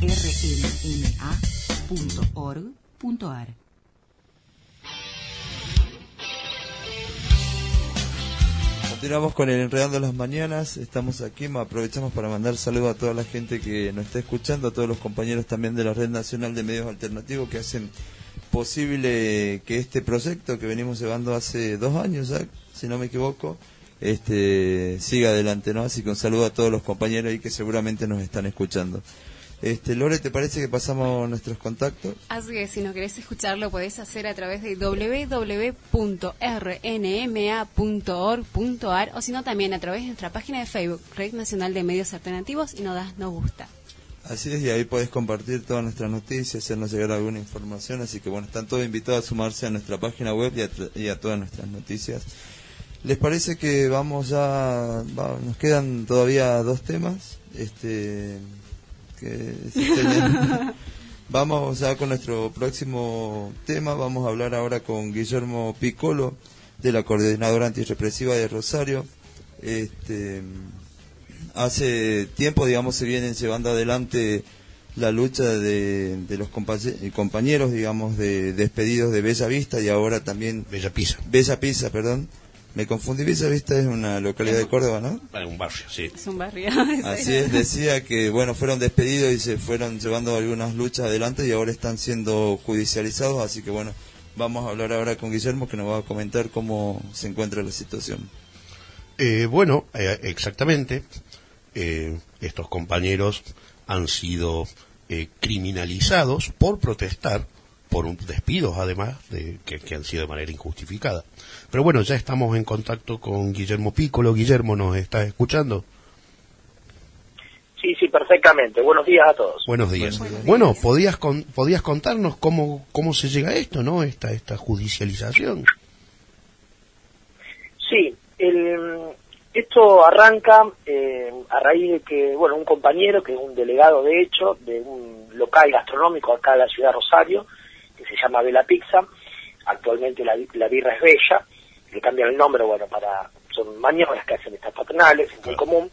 www.rnma.org.ar Continuamos con el Enredando las Mañanas, estamos aquí, aprovechamos para mandar saludos a toda la gente que nos está escuchando, a todos los compañeros también de la Red Nacional de Medios Alternativos que hacen posible que este proyecto que venimos llevando hace dos años si no me equivoco, este siga adelante, ¿no? Así que un saludo a todos los compañeros ahí que seguramente nos están escuchando. Este, Lore, ¿te parece que pasamos nuestros contactos? Así que si no querés escucharlo, podés hacer a través de www.rnma.org.ar o si no también a través de nuestra página de Facebook, Red Nacional de Medios Alternativos y no das, no gusta. Así es, y ahí podés compartir todas nuestras noticias, hacernos llegar alguna información, así que bueno, están todos invitados a sumarse a nuestra página web y a, y a todas nuestras noticias. ¿Les parece que vamos ya, va- nos quedan todavía dos temas? Este, que vamos ya con nuestro próximo tema, vamos a hablar ahora con Guillermo Piccolo, de la Coordinadora Antirrepresiva de Rosario. Este, hace tiempo, digamos, se vienen llevando adelante la lucha de, de los compañe- compañeros, digamos, de despedidos de Bella Vista y ahora también Bella Pisa. Bella Pisa, perdón. Me confundí, Bella Vista es una localidad de Córdoba, ¿no? Un barrio, sí. Es un barrio. Así es, decía que, bueno, fueron despedidos y se fueron llevando algunas luchas adelante y ahora están siendo judicializados, así que, bueno, vamos a hablar ahora con Guillermo que nos va a comentar cómo se encuentra la situación. Eh, bueno, eh, exactamente. Eh, estos compañeros han sido eh, criminalizados por protestar, por un despidos además, de, que, que han sido de manera injustificada. Pero bueno, ya estamos en contacto con Guillermo Piccolo. Guillermo, ¿nos está escuchando? Sí, sí, perfectamente. Buenos días a todos. Buenos días. Buenos días. Bueno, podías con- podías contarnos cómo cómo se llega a esto, ¿no? Esta esta judicialización. Sí, el, esto arranca eh, a raíz de que, bueno, un compañero, que es un delegado de hecho, de un local gastronómico acá en la ciudad de Rosario, se llama Vela Pizza, actualmente la, la birra es bella, le cambian el nombre, bueno, para son maniobras que hacen estas patronales, es muy común,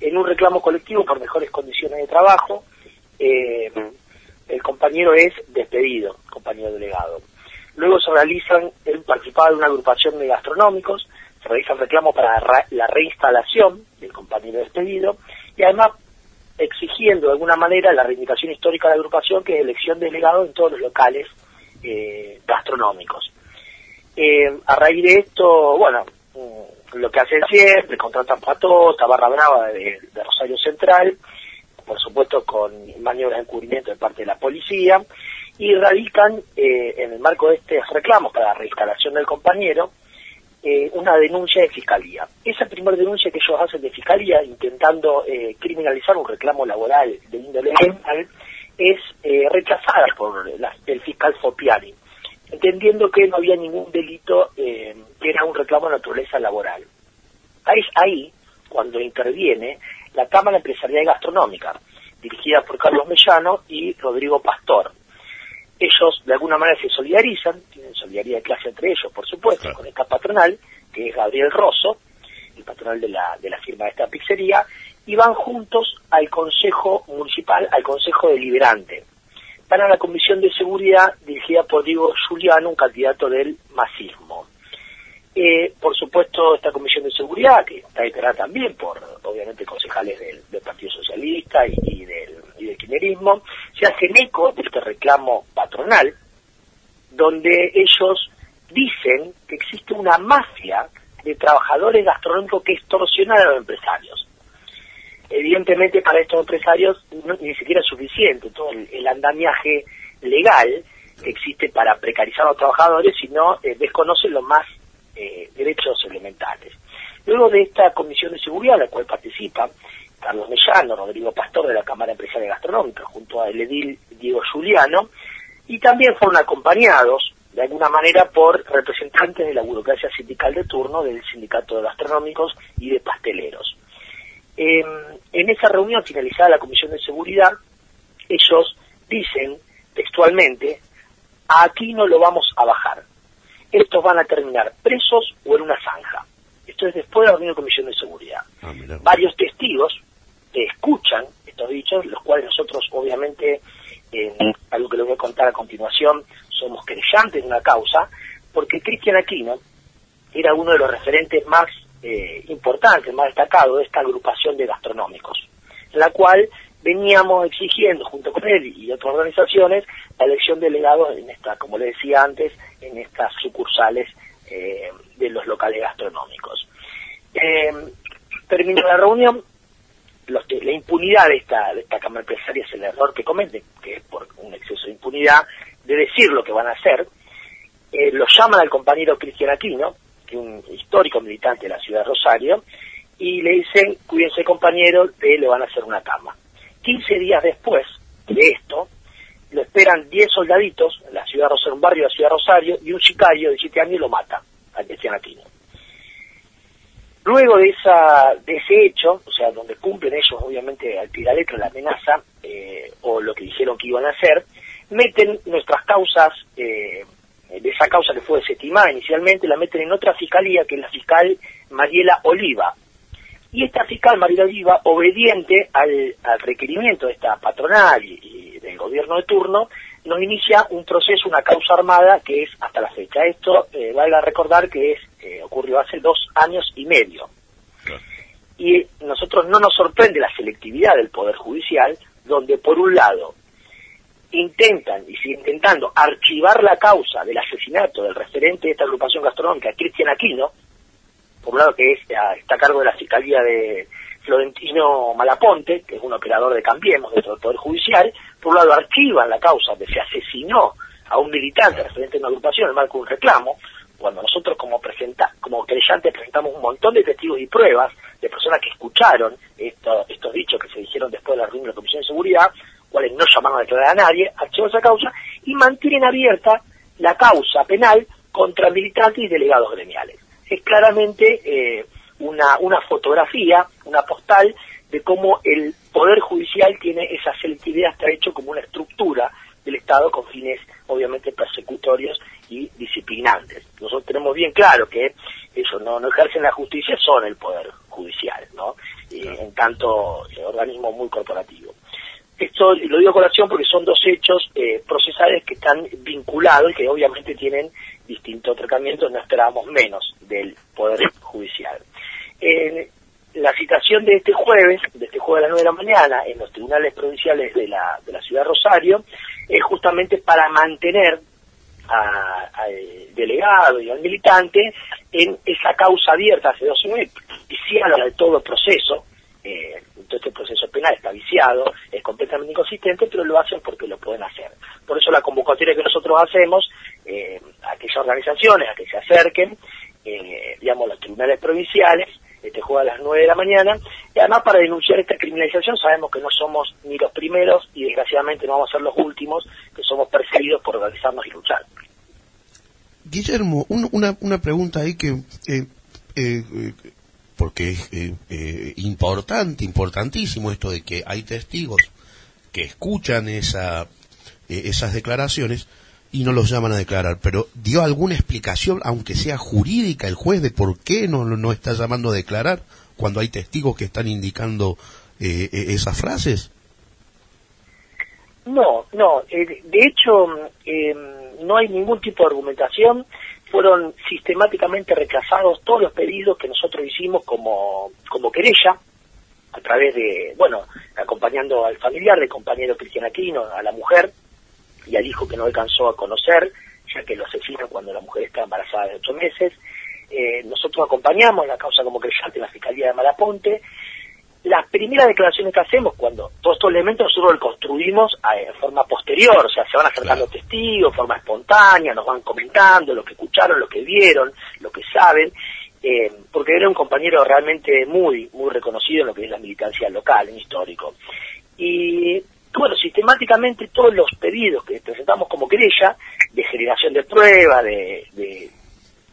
en un reclamo colectivo por mejores condiciones de trabajo, eh, el compañero es despedido, compañero delegado. Luego se realizan, él participaba de una agrupación de gastronómicos, se realiza el reclamo para ra- la reinstalación del compañero despedido y además exigiendo de alguna manera la reivindicación histórica de la agrupación que es elección de delegado en todos los locales eh, gastronómicos. Eh, a raíz de esto, bueno, mm, lo que hacen siempre, contratan patota, barra brava de, Rosario Central, por supuesto con maniobras de encubrimiento de parte de la policía, y radican eh, en el marco de estos reclamos para la reinstalación del compañero eh, una denuncia de fiscalía. Esa primera denuncia que ellos hacen de fiscalía, intentando eh, criminalizar un reclamo laboral de índole penal, es eh, rechazada por la- el fiscal Fopiani, entendiendo que no había ningún delito, eh, que era un reclamo de naturaleza laboral. Ahí, ahí cuando interviene la Cámara Empresarial y Gastronómica, dirigida por Carlos Mellano y Rodrigo Pastor. Ellos de alguna manera se solidarizan, tienen solidaridad de clase entre ellos, por supuesto, Claro. con esta patronal, que es Gabriel Rosso, el patronal de la, de la firma de esta pizzería, y van juntos al Consejo Municipal, al Consejo Deliberante, para la Comisión de Seguridad dirigida por Diego Giuliano, un candidato del masismo. Eh, por supuesto, esta Comisión de Seguridad, que está integrada también por, obviamente, concejales del, Partido Socialista y, y del, y del kirchnerismo, se hacen eco de este reclamo patronal, donde ellos dicen que existe una mafia de trabajadores gastronómicos que extorsionan a los empresarios. Evidentemente para estos empresarios ni siquiera es suficiente todo el, andamiaje legal que existe para precarizar a los trabajadores, sino eh, desconocen los más eh, derechos elementales. Luego de esta comisión de seguridad, la cual participan Carlos Mellano, Rodrigo Pastor de la Cámara Empresarial Gastronómica, junto a el edil Diego Giuliano, y también fueron acompañados de alguna manera por representantes de la burocracia sindical de turno del sindicato de gastronómicos y de pasteleros. Eh, en esa reunión finalizada la Comisión de Seguridad, ellos dicen textualmente, aquí no lo vamos a bajar. Estos van a terminar presos o en una zanja. Esto es después de la reunión de Comisión de Seguridad. Ah. Varios testigos que escuchan estos dichos, los cuales nosotros obviamente, en algo que les voy a contar a continuación, somos creyentes de una causa, porque Cristian Aquino era uno de los referentes más eh, importantes, más destacados de esta agrupación de gastronómicos, en la cual veníamos exigiendo junto con él y otras organizaciones la elección de delegados en esta, como le decía antes, en estas sucursales eh, de los locales gastronómicos. Eh, terminó la reunión, la impunidad de esta, de esta Cámara Empresaria es el error que cometen, que es por un exceso de impunidad, de decir lo que van a hacer. Eh, lo llaman al compañero Cristian Aquino, que un histórico militante de la ciudad de Rosario, y le dicen, cuídense compañero, que le van a hacer una cama. 15 días después de esto, lo esperan 10 soldaditos en la ciudad de Rosario, un barrio de la ciudad de Rosario, y un sicario de 7 años lo mata a Cristian Aquino. Luego de esa de ese hecho, o sea, donde cumplen ellos obviamente al pie la la amenaza eh, o lo que dijeron que iban a hacer, meten nuestras causas, eh, de esa causa que fue desestimada inicialmente, la meten en otra fiscalía que es la fiscal Mariela Oliva. Y esta fiscal Mariela Oliva, obediente al, al requerimiento de esta patronal y, y del gobierno de turno, nos inicia un proceso, una causa armada que es hasta la fecha. Esto, eh, valga recordar que es eh, ocurrió hace dos años y medio. Y nosotros no nos sorprende la selectividad del Poder Judicial, donde por un lado intentan y siguen intentando archivar la causa del asesinato del referente de esta agrupación gastronómica, Cristian Aquino, por un lado que es, ah, está a cargo de la Fiscalía de Florentino Malaponte, que es un operador de Cambiemos dentro del Poder Judicial, por un lado archivan la causa de se asesinó a un militante referente a una agrupación en el marco de un reclamo, cuando nosotros como presenta, como creyentes presentamos un montón de testigos y pruebas de personas que escucharon esto- estos dichos que se dijeron después de la reunión de la Comisión de Seguridad, cuales no llamaron a declarar a nadie, archivan esa causa y mantienen abierta la causa penal contra militantes y delegados gremiales. Es claramente eh, una, una fotografía, una postal de cómo el Poder Judicial tiene esa selectividad, está hecho como una estructura del Estado con fines obviamente persecutorios y disciplinantes. Nosotros tenemos bien claro que ellos no, no ejercen la justicia, son el Poder Judicial, ¿no? Y en tanto eh, organismo muy corporativo. Esto lo digo a colación porque son dos hechos eh, procesales que están vinculados y que obviamente tienen distinto tratamiento, no esperábamos menos del Poder Judicial. La citación de este jueves, de este jueves a las 9 de la mañana, en los tribunales provinciales de la, de la ciudad de Rosario, es justamente para mantener al delegado y al militante en esa causa abierta hace dos meses, viciada de todo el proceso, eh, todo este proceso penal está viciado, completamente inconsistente, pero lo hacen porque lo pueden hacer. Por eso la convocatoria que nosotros hacemos eh, a aquellas organizaciones a que se acerquen, eh, digamos, los tribunales provinciales, este juega a las 9 de la mañana, y además para denunciar esta criminalización sabemos que no somos ni los primeros y desgraciadamente no vamos a ser los últimos que somos perseguidos por organizarnos y luchar. Guillermo, un- una, una pregunta ahí que, eh, eh, porque es eh, eh, importante, importantísimo esto de que hay testigos que escuchan esa, eh, esas declaraciones y no los llaman a declarar, pero ¿dio alguna explicación, aunque sea jurídica, el juez de por qué no, no está llamando a declarar cuando hay testigos que están indicando eh, eh, esas frases? No, no. eh, de hecho, eh, no hay ningún tipo de argumentación. Fueron sistemáticamente rechazados todos los pedidos que nosotros hicimos como, como querella, través de, bueno, acompañando al familiar del compañero Cristian Aquino, a la mujer y al hijo que no alcanzó a conocer, ya que lo asesinan cuando la mujer está embarazada de ocho meses. Eh, nosotros acompañamos la causa como creyente en la Fiscalía de Malaponte. Las primeras declaraciones que hacemos, cuando todos estos elementos nosotros los construimos eh, en forma posterior, o sea, se van acercando testigos, de forma espontánea, nos van comentando lo que escucharon, lo que vieron, lo que saben, eh, porque era un compañero realmente muy, muy reconocido en lo que es la militancia local, en histórico. Y bueno, sistemáticamente todos los pedidos que presentamos como querella, de generación de pruebas, de, de,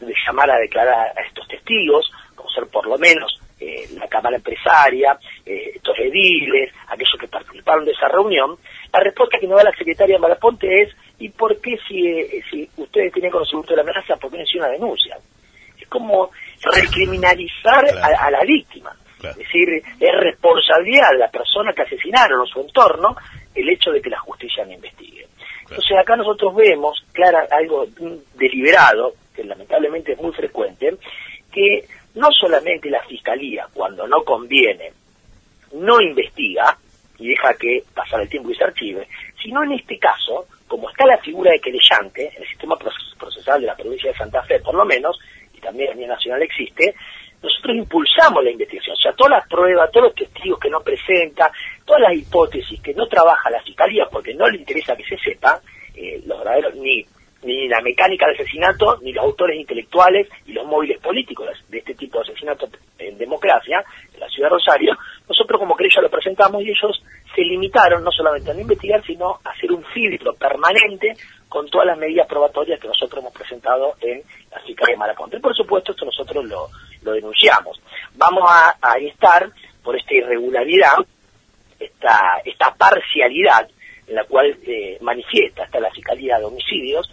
de llamar a declarar a estos testigos, como ser por lo menos eh, la Cámara Empresaria, eh, estos ediles, aquellos que participaron de esa reunión, la respuesta que nos da la secretaria Malaponte es, ¿y por qué si, eh, si ustedes tienen conocimiento de la amenaza, por qué no hicieron una denuncia? Es como recriminalizar a, a la víctima. Claro. Es decir, es responsabilidad de la persona que asesinaron o su entorno el hecho de que la justicia no investigue. Entonces acá nosotros vemos clara algo deliberado, que lamentablemente es muy frecuente, que no solamente la fiscalía, cuando no conviene, no investiga y deja que pasar el tiempo y se archive, sino en este caso, como está la figura de querellante, en el sistema proces- procesal de la provincia de Santa Fe por lo menos, también a nivel nacional existe, nosotros impulsamos la investigación, o sea, todas las pruebas, todos los testigos que no presenta, todas las hipótesis que no trabaja la fiscalía porque no le interesa que se sepa, eh, los verdaderos, ni, ni la mecánica del asesinato, ni los autores intelectuales y los móviles políticos de este tipo de asesinato en democracia, en la ciudad de Rosario, nosotros como querella lo presentamos y ellos se limitaron no solamente a no investigar, sino a hacer un filtro permanente con todas las medidas probatorias que nosotros hemos presentado en la Fiscalía de Malaponte. Y por supuesto, esto nosotros lo, lo denunciamos. Vamos a, a instar por esta irregularidad, esta, esta parcialidad en la cual eh, manifiesta hasta la Fiscalía de Homicidios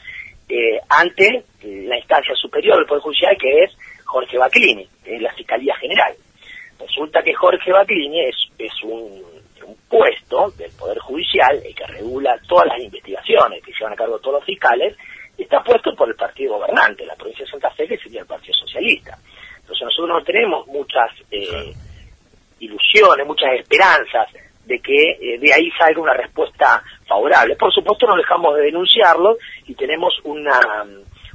eh, ante la instancia superior del Poder Judicial que es Jorge Baclini, que es la Fiscalía General. Resulta que Jorge Baclini es, es un, un puesto del Poder Judicial, el que regula todas las investigaciones que llevan a cargo todos los fiscales, y está puesto por el partido gobernante, la provincia de Santa Fe, que sería el Partido Socialista. Entonces nosotros no tenemos muchas eh, ilusiones, muchas esperanzas de que eh, de ahí salga una respuesta favorable. Por supuesto no dejamos de denunciarlo y tenemos una,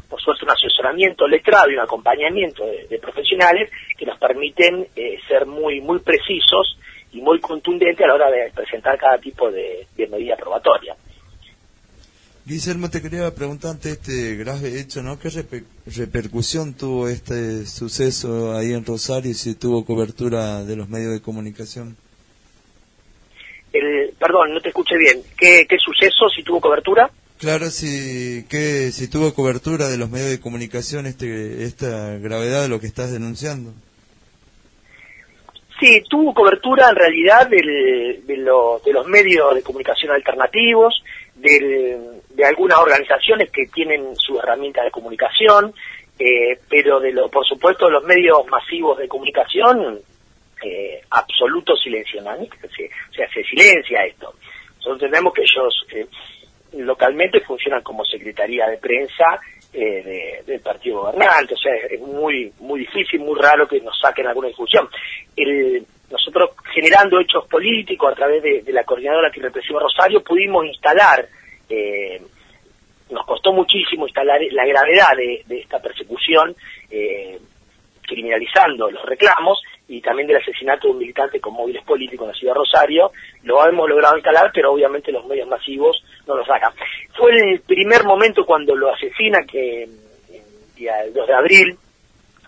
por suerte un asesoramiento letrado y un acompañamiento de, profesionales que nos permiten eh, ser muy muy precisos y muy contundentes a la hora de presentar cada tipo de, de medida probatoria. Guillermo, te quería preguntar ante este grave hecho, ¿no? ¿Qué reper- repercusión tuvo este suceso ahí en Rosario y si tuvo cobertura de los medios de comunicación? El, perdón, no te escuché bien. ¿Qué, qué suceso si tuvo cobertura? Claro, si, que, si tuvo cobertura de los medios de comunicación este, esta gravedad de lo que estás denunciando. Sí, tuvo cobertura en realidad del- de, lo- de los medios de comunicación alternativos, del- de algunas organizaciones que tienen su herramienta de comunicación, eh, pero de lo, por supuesto los medios masivos de comunicación, eh, absoluto silencio. Se- o sea, se silencia esto. Nosotros entendemos que ellos eh, localmente funcionan como secretaría de prensa eh, de- del partido gobernante, o sea, es, es muy muy difícil, muy raro que nos saquen alguna discusión. El- nosotros generando hechos políticos a través de, de la coordinadora que represiva Rosario pudimos instalar eh, nos costó muchísimo instalar la gravedad de, de esta persecución, eh, criminalizando los reclamos y también del asesinato de un militante con móviles políticos en la ciudad de Rosario. Lo hemos logrado instalar, pero obviamente los medios masivos no lo sacan. Fue el primer momento cuando lo asesina, que el día del 2 de abril,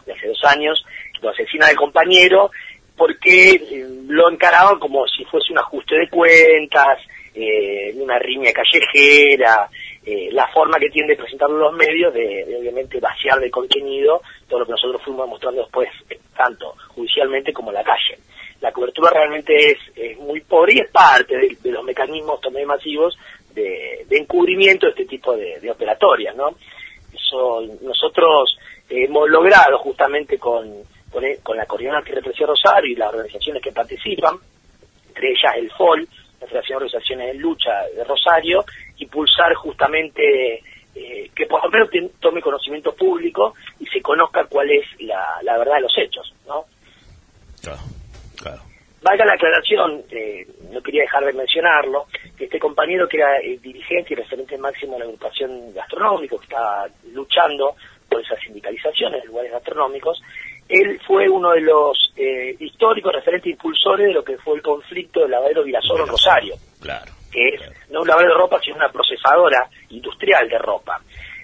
de hace dos años, lo asesina el compañero, porque eh, lo encaraban como si fuese un ajuste de cuentas, eh, una riña callejera, eh, la forma que tiende a presentarlo los medios de, obviamente vaciar de contenido todo lo que nosotros fuimos mostrando después, eh, tanto judicialmente como en la calle. La cobertura realmente es, muy pobre y es parte de, los mecanismos también masivos de, encubrimiento de este tipo de, de operatorias, ¿no? Eso nosotros hemos logrado justamente con, con, el- con la Coordinadora Rosario y las organizaciones que participan, entre ellas el FOL, la Federación de Organizaciones de Lucha de Rosario, impulsar justamente eh, que por lo menos tome conocimiento público y se conozca cuál es la, la verdad de los hechos, ¿no? Claro, claro. Valga la aclaración, eh, no quería dejar de mencionarlo, que este compañero que era eh, dirigente y referente máximo de la agrupación gastronómica, que estaba luchando por esa sindicalización en los lugares gastronómicos, él fue uno de los eh, históricos referentes impulsores de lo que fue el conflicto del lavadero Virasoro en Rosario Claro. Que es no un lavadero de ropa, sino una procesadora industrial de ropa.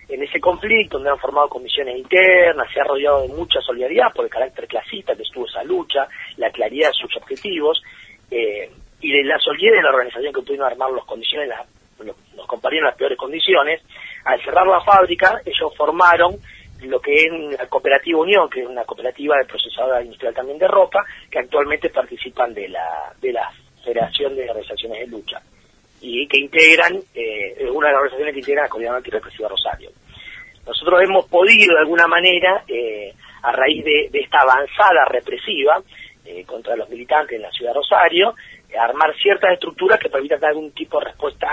En ese conflicto, donde han formado comisiones internas, se ha rodeado de mucha solidaridad por el carácter clasista que estuvo esa lucha, la claridad de sus objetivos, eh, y de la solidez de la organización que pudieron armar los condiciones, los, los las peores condiciones, al cerrar la fábrica, ellos formaron lo que es la Cooperativa Unión, que es una cooperativa de procesadora industrial también de ropa, que actualmente participan de la, de la Federación de Organizaciones de Lucha y que integran, eh, una de las organizaciones que integran la Comunidad Antirrepresiva Rosario. Nosotros hemos podido de alguna manera, eh, a raíz de, esta avanzada represiva eh, contra los militantes en la ciudad de Rosario, armar ciertas estructuras que permitan dar algún tipo de respuesta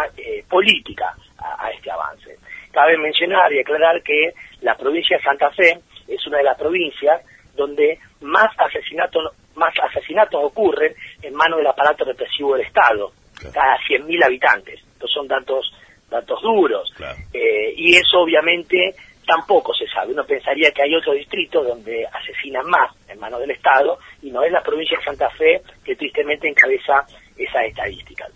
política a, este avance. Cabe mencionar y aclarar que la provincia de Santa Fe es una de las provincias donde más asesinatos más asesinatos ocurren en manos del aparato represivo del Estado, cada 100.000 habitantes. Estos son datos datos duros. Eh, y eso obviamente tampoco se sabe. Uno pensaría que hay otro distrito donde asesinan más en manos del Estado y no es la provincia de Santa Fe que tristemente encabeza esas estadísticas.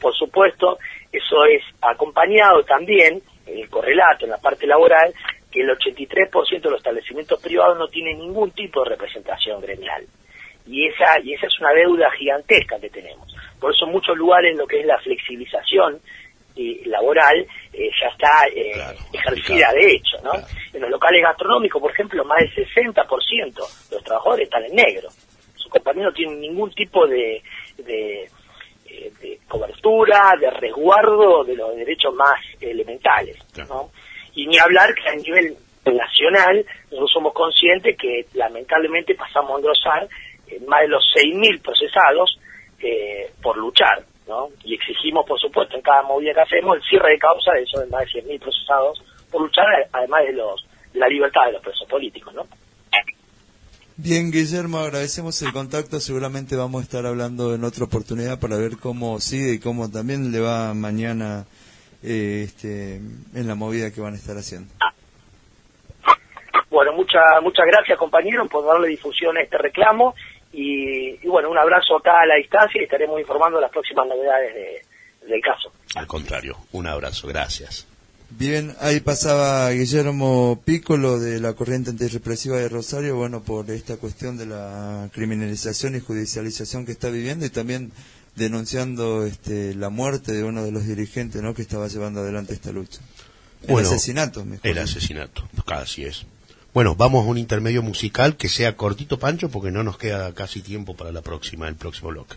Por supuesto, eso es acompañado también, el correlato en la parte laboral, que el 83% de los establecimientos privados no tienen ningún tipo de representación gremial. Y esa, y esa es una deuda gigantesca que tenemos. Por eso muchos lugares lo que es la flexibilización laboral eh, ya está eh, ejercida de hecho. ¿no? En los locales gastronómicos, por ejemplo, más del 60% de los trabajadores están en negro. Sus compañeros no tienen ningún tipo de, de eh, de cobertura, de resguardo de los derechos más elementales. ¿no? Y ni hablar que a nivel nacional nosotros somos conscientes que lamentablemente pasamos a engrosar más de los 6.000 procesados eh, por luchar. ¿no? Y exigimos, por supuesto, en cada movida que hacemos el cierre de causa de esos más de 100.000 procesados por luchar, además de los de la libertad de los presos políticos. ¿no? Bien, Guillermo, agradecemos el contacto. Seguramente vamos a estar hablando en otra oportunidad para ver cómo sigue y cómo también le va mañana eh, este, en la movida que van a estar haciendo. Bueno, muchas muchas gracias, compañero, por darle difusión a este reclamo. Y, bueno, un abrazo acá a la distancia y estaremos informando las próximas novedades del caso. Al contrario, un abrazo, gracias. Bien, ahí pasaba Guillermo Piccolo de la corriente antirrepresiva de Rosario, bueno, por esta cuestión de la criminalización y judicialización que está viviendo y también denunciando este, la muerte de uno de los dirigentes ¿no? que estaba llevando adelante esta lucha. El asesinato, mejor. El asesinato, casi es. Bueno, vamos a un intermedio musical que sea cortito, Pancho, porque no nos queda casi tiempo para la próxima, el próximo bloque.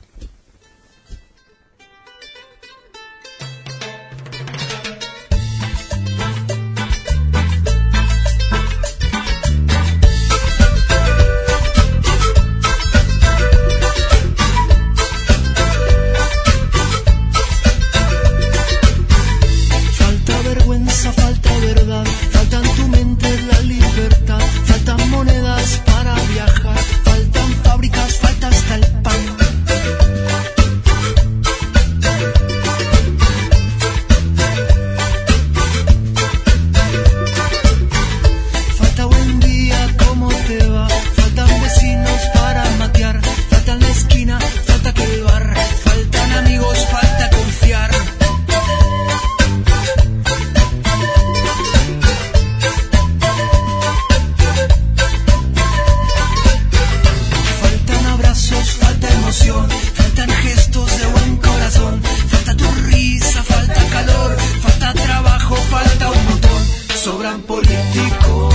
políticos,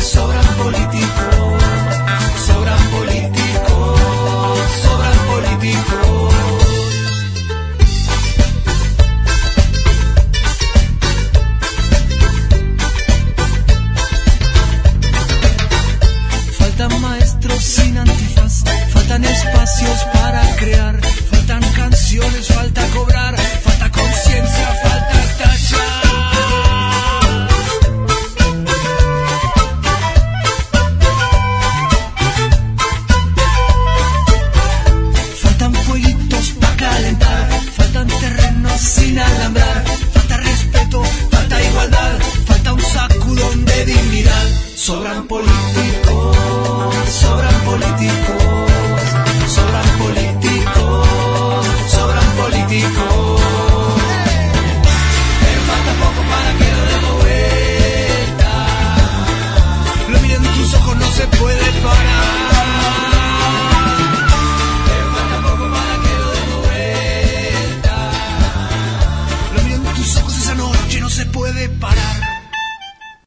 sobran políticos.